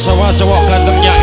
bersama cowok gantengnya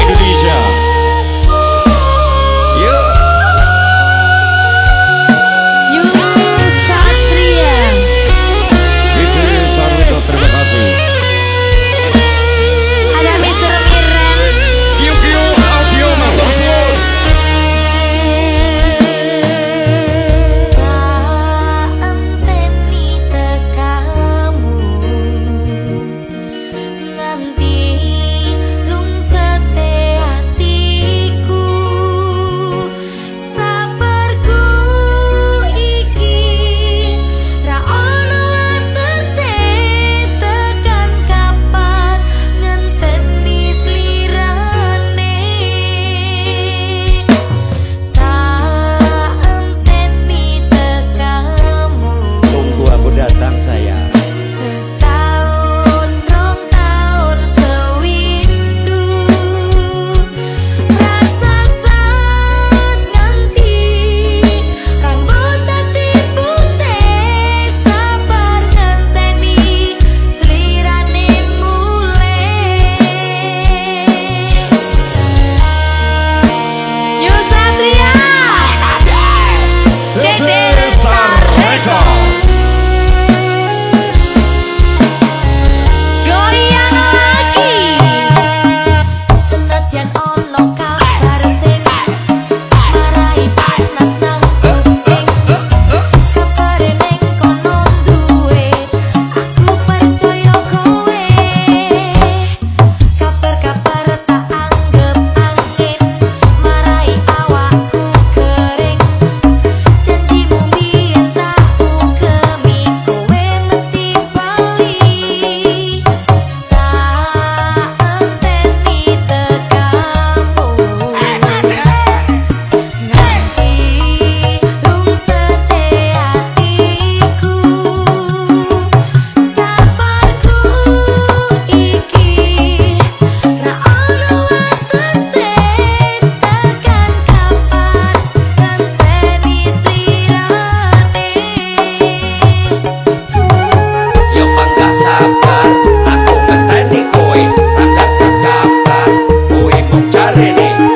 and all. Penny.